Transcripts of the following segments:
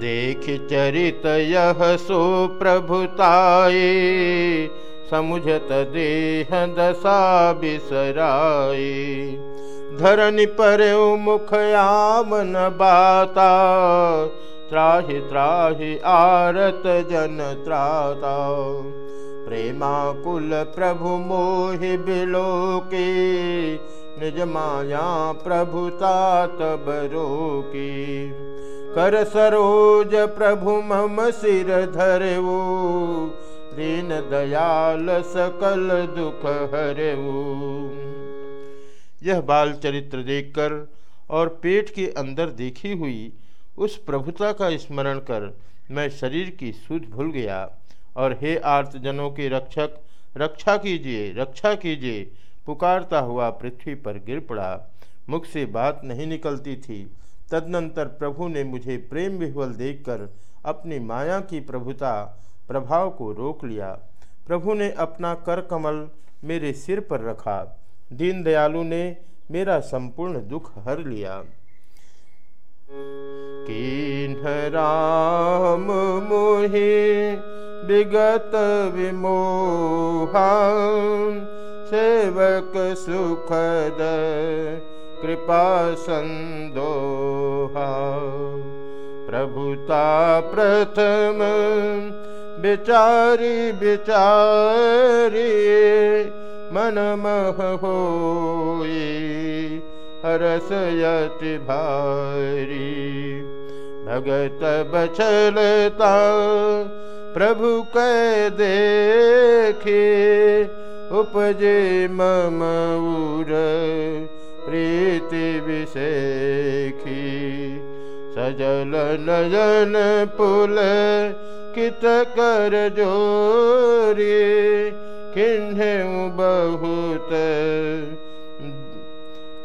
देख चरित यह सो प्रभुताए समुझत देह दशा बिसराए धरनि पर मुख आमन बाता त्राहि त्राहि आरत जन त्राता। प्रेमाकुल प्रभु मोहि बिलो के निज माया प्रभुता तब रोकी कर सरोज प्रभु मम सिर धरऊ दीन दयाल सकल दुख हरऊ यह बाल चरित्र देखकर और पेट के अंदर देखी हुई उस प्रभुता का स्मरण कर मैं शरीर की सूझ भूल गया और हे आर्तजनों के रक्षक, रक्षा कीजिए रक्षा कीजिए। पुकारता हुआ पृथ्वी पर गिर पड़ा। मुख से बात नहीं निकलती थी। तदनंतर प्रभु ने मुझे प्रेम विह्वल देखकर अपनी माया की प्रभुता, प्रभाव को रोक लिया। प्रभु ने अपना कर कमल मेरे सिर पर रखा। दीन दयालु ने मेरा संपूर्ण दुख हर लिया। राम मोहे विगत विमोहा, सेवक सुखद कृपा संदोहा। प्रभुता प्रथम विचारी विचारी मन मह हो हरसयति भारी। भगत बचलता प्रभु कै देखे, उपजे मम उर प्रीति विषेखी सजल नयन पुल कित कर जोरी। किन्हे बहुत,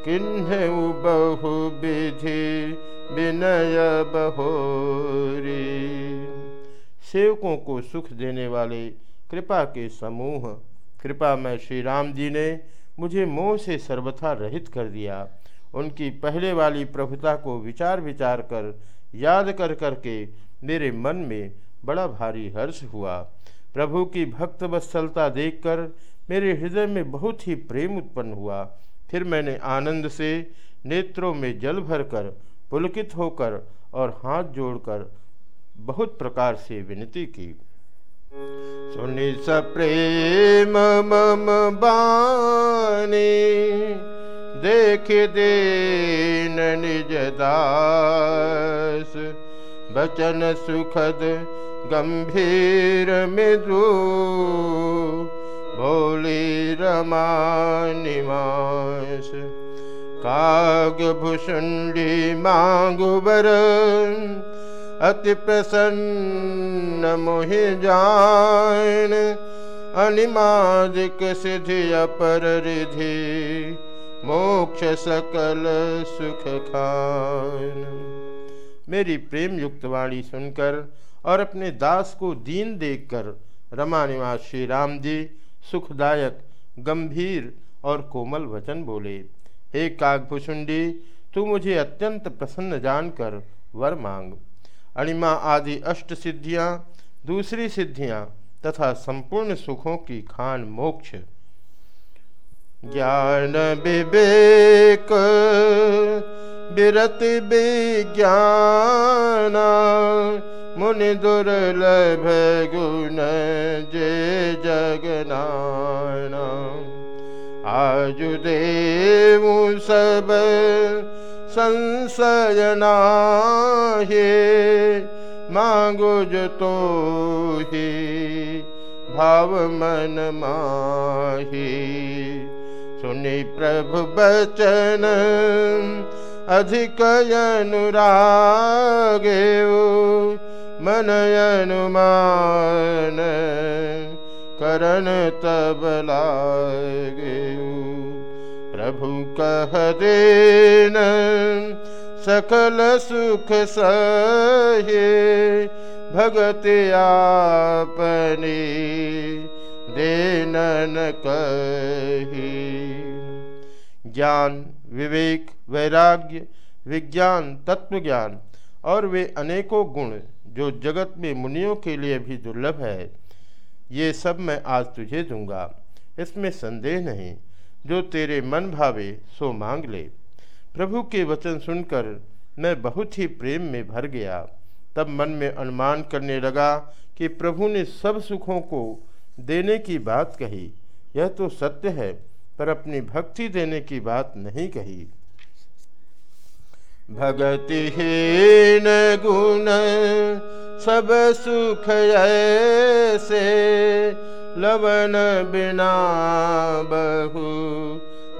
किन्हे बहु विधि विनय बहोरी। सेवकों को सुख देने वाले कृपा के समूह, कृपा में श्री राम जी ने मुझे मोह से सर्वथा रहित कर दिया। उनकी पहले वाली प्रभुता को विचार विचार कर, याद कर करके मेरे मन में बड़ा भारी हर्ष हुआ। प्रभु की भक्त वत्सलता देखकर मेरे हृदय में बहुत ही प्रेम उत्पन्न हुआ। फिर मैंने आनंद से नेत्रों में जल भरकर, पुलकित होकर और हाथ जोड़कर बहुत प्रकार से विनती की। सुनि सप्रेम मम बानी देख देन निज दास। बचन सुखद गंभीर मृदु भोली रमा निवास काग भुषुंडी मांगु बर अति प्रसन्न मोहि जान अनिमादिक सिद्धि अपर रिधि मोक्ष सकल सुख खान। मेरी प्रेम युक्त वाणी सुनकर और अपने दास को दीन देखकर रमा निवास श्री राम जी सुखदायक, गंभीर और कोमल वचन बोले, हे कागभुषुंडी तू मुझे अत्यंत प्रसन्न जानकर वर मांग। अणिमा आदि अष्ट सिद्धियाँ, दूसरी सिद्धियाँ तथा संपूर्ण सुखों की खान मोक्ष। ज्ञान विवेक, विरति विज्ञान, मुनि दुर्लभ गुण जे जगनाना आजुदेव सब संशयना मांगो जो तो ही भाव मन माही। सुनि प्रभु बचन, अधिक अनुरागे मन अनुमान करण तब लागे प्रभु कह देन, सकल सुख सहे भगत आपनी देनन कही। ज्ञान, विवेक, वैराग्य, विज्ञान तत्व ज्ञान और वे अनेकों गुण जो जगत में मुनियों के लिए भी दुर्लभ है, ये सब मैं आज तुझे दूँगा। इसमें संदेह नहीं, जो तेरे मन भावे सो मांग ले। प्रभु के वचन सुनकर मैं बहुत ही प्रेम में भर गया। तब मन में अनुमान करने लगा कि प्रभु ने सब सुखों को देने की बात कही। यह तो सत्य है, पर अपनी भक्ति देने की बात नहीं कही। भगतिहीन गुण सब सुख ऐसे लवन बिना बहु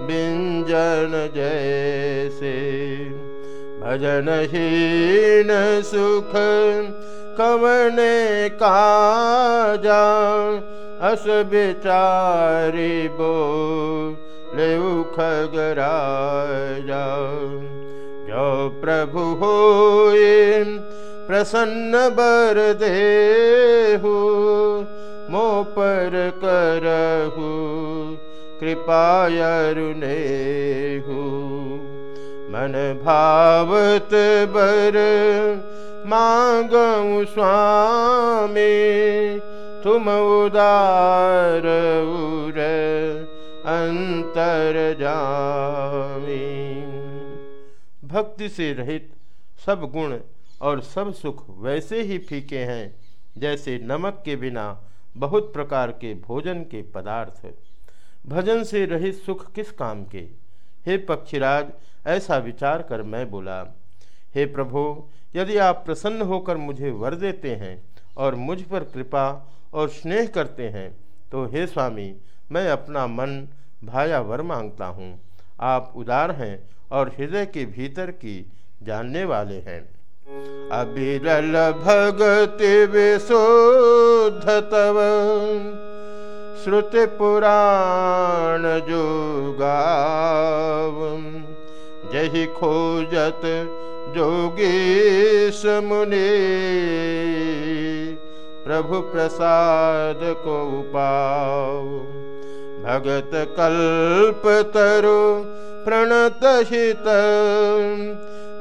व्यंजन जैसे। भजनहीन सुख कवने काजा? अस विचारी बो ले खगराजा जो प्रभु हो प्रसन्न बर देहु, मो पर करहु कृपायरुने मन भावत बर, मांगऊ स्वामी, तुम उदार उर अंतर जामी। भक्ति से रहित सब गुण और सब सुख वैसे ही फीके हैं, जैसे नमक के बिना बहुत प्रकार के भोजन के पदार्थ। भजन से रहित सुख किस काम के? हे पक्षीराज ऐसा विचार कर मैं बोला, हे प्रभु, यदि आप प्रसन्न होकर मुझे वर देते हैं और मुझ पर कृपा और स्नेह करते हैं तो हे स्वामी, मैं अपना मन भाया वर माँगता हूँ। आप उदार हैं और हृदय के भीतर की जानने वाले हैं। अबिरल भगति विशुद्ध तव, श्रुति पुराण जोगाव। जही खोजत जोगेश मुनि। प्रभु प्रसाद को पाओ भगत कल्प तरु प्रणत हित।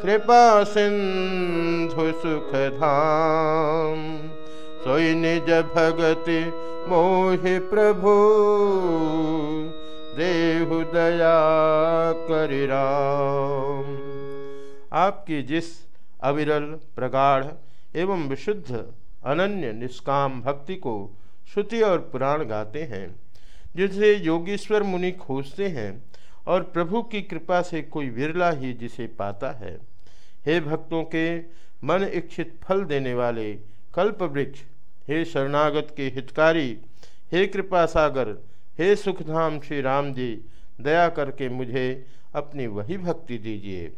कृपा सिंधु सुख धाम। सोई निज भगति मोहि प्रभु। देहु दया करिराम आपकी जिस अविरल प्रगाढ़ एवं विशुद्ध अनन्य निष्काम भक्ति को श्रुति और पुराण गाते हैं, जिसे योगीश्वर मुनि खोजते हैं और प्रभु की कृपा से कोई विरला ही जिसे पाता है। हे भक्तों के मन इच्छित फल देने वाले कल्प वृक्ष हे शरणागत के हितकारी, हे कृपा सागर हे सुखधाम श्री राम जी दया करके मुझे अपनी वही भक्ति दीजिए।